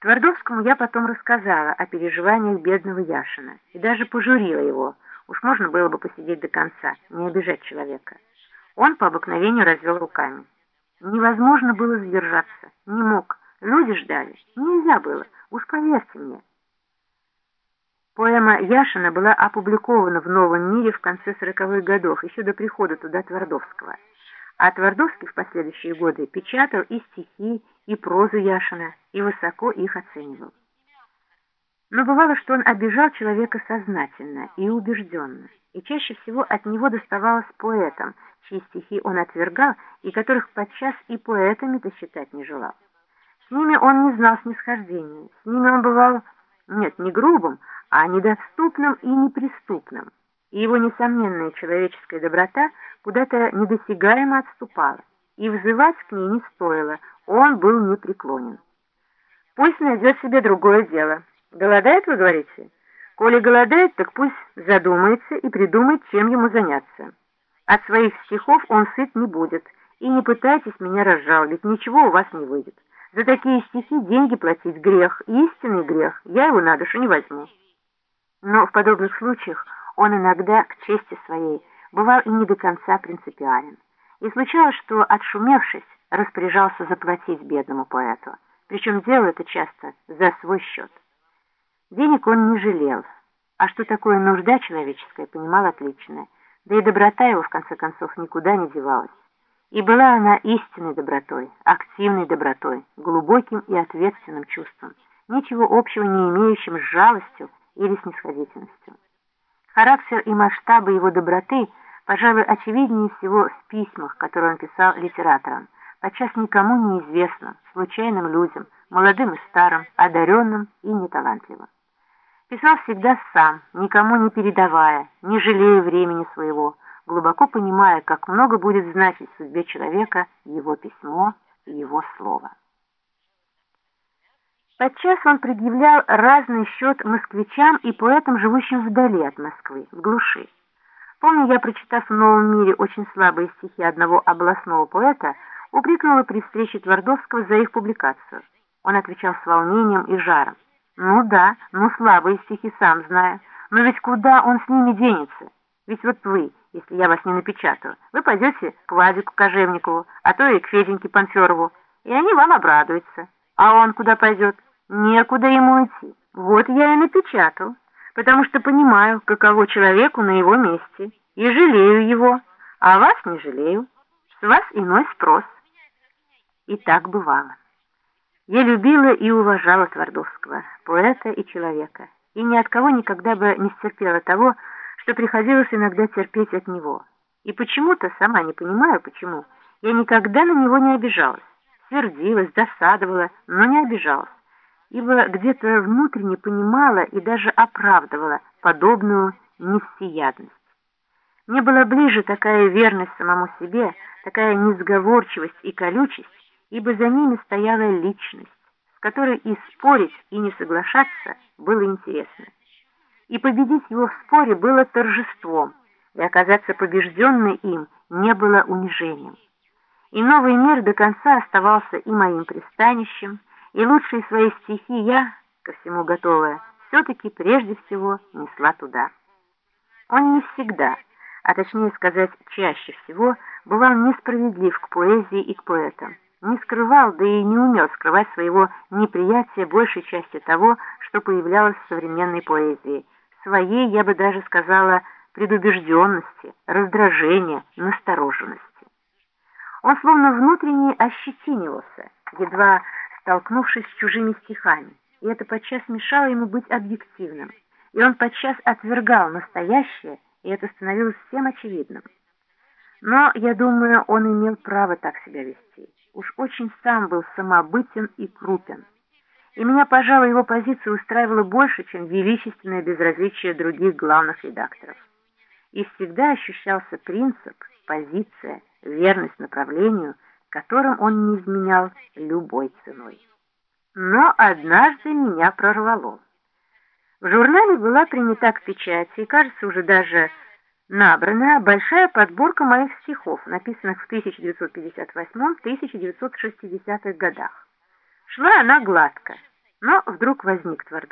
Твардовскому я потом рассказала о переживаниях бедного Яшина и даже пожурила его. Уж можно было бы посидеть до конца, не обижать человека. Он по обыкновению развел руками. Невозможно было задержаться, не мог. Люди ждали, нельзя было, уж поверьте мне. Поэма Яшина была опубликована в «Новом мире» в конце сороковых годов, еще до прихода туда Твардовского. А Твардовский в последующие годы печатал и стихи, и прозу Яшина, и высоко их оценивал. Но бывало, что он обижал человека сознательно и убежденно, и чаще всего от него доставалось поэтам, чьи стихи он отвергал и которых подчас и поэтами-то считать не желал. С ними он не знал снисхождения, с ними он бывал, нет, не грубым, а недоступным и неприступным, и его несомненная человеческая доброта куда-то недосягаемо отступала, и взывать к ней не стоило, он был непреклонен. Пусть найдет себе другое дело. Голодает, вы говорите? Коли голодает, так пусть задумается и придумает, чем ему заняться. От своих стихов он сыт не будет, и не пытайтесь меня разжаловать, ничего у вас не выйдет. За такие стихи деньги платить грех, истинный грех, я его на душу не возьму. Но в подобных случаях он иногда, к чести своей, бывал и не до конца принципиален. И случалось, что, отшумевшись, распоряжался заплатить бедному поэту. Причем делал это часто за свой счет. Денег он не жалел, а что такое нужда человеческая, понимал отлично, да и доброта его, в конце концов, никуда не девалась. И была она истинной добротой, активной добротой, глубоким и ответственным чувством, ничего общего не имеющим с жалостью или снисходительностью. Характер и масштабы его доброты, пожалуй, очевиднее всего в письмах, которые он писал литераторам, подчас никому неизвестным, случайным людям, молодым и старым, одаренным и неталантливым. Писал всегда сам, никому не передавая, не жалея времени своего, глубоко понимая, как много будет значить в судьбе человека его письмо и его слово. Подчас он предъявлял разный счет москвичам и поэтам, живущим вдали от Москвы, в глуши. Помню, я, прочитав в «Новом мире» очень слабые стихи одного областного поэта, упрекнула при встрече Твардовского за их публикацию. Он отвечал с волнением и жаром. «Ну да, ну слабые стихи, сам знаю. Но ведь куда он с ними денется? Ведь вот вы, если я вас не напечатаю, вы пойдете к Вадику Кожевникову, а то и к Феденьке Панферову, и они вам обрадуются. А он куда пойдет?» Некуда ему идти. Вот я и напечатал, потому что понимаю, каково человеку на его месте, и жалею его, а вас не жалею. С вас иной спрос. И так бывало. Я любила и уважала Твардовского, поэта и человека, и ни от кого никогда бы не стерпела того, что приходилось иногда терпеть от него. И почему-то, сама не понимаю почему, я никогда на него не обижалась, сердилась, досадовала, но не обижалась ибо где-то внутренне понимала и даже оправдывала подобную невсеядность. Мне была ближе такая верность самому себе, такая несговорчивость и колючесть, ибо за ними стояла личность, с которой и спорить, и не соглашаться было интересно. И победить его в споре было торжеством, и оказаться побежденной им не было унижением. И новый мир до конца оставался и моим пристанищем, и лучшие свои стихи я, ко всему готовая, все-таки прежде всего несла туда. Он не всегда, а точнее сказать чаще всего, бывал несправедлив к поэзии и к поэтам, не скрывал, да и не умел скрывать своего неприятия большей части того, что появлялось в современной поэзии, своей, я бы даже сказала, предубежденности, раздражения, настороженности. Он словно внутренне ощетинивался, едва столкнувшись с чужими стихами, и это подчас мешало ему быть объективным, и он подчас отвергал настоящее, и это становилось всем очевидным. Но, я думаю, он имел право так себя вести. Уж очень сам был самобытен и крупен. И меня, пожалуй, его позиция устраивала больше, чем величественное безразличие других главных редакторов. И всегда ощущался принцип, позиция, верность направлению – которым он не изменял любой ценой. Но однажды меня прорвало. В журнале была принята к печати и, кажется, уже даже набрана большая подборка моих стихов, написанных в 1958-1960-х годах. Шла она гладко, Но вдруг возник Твардов.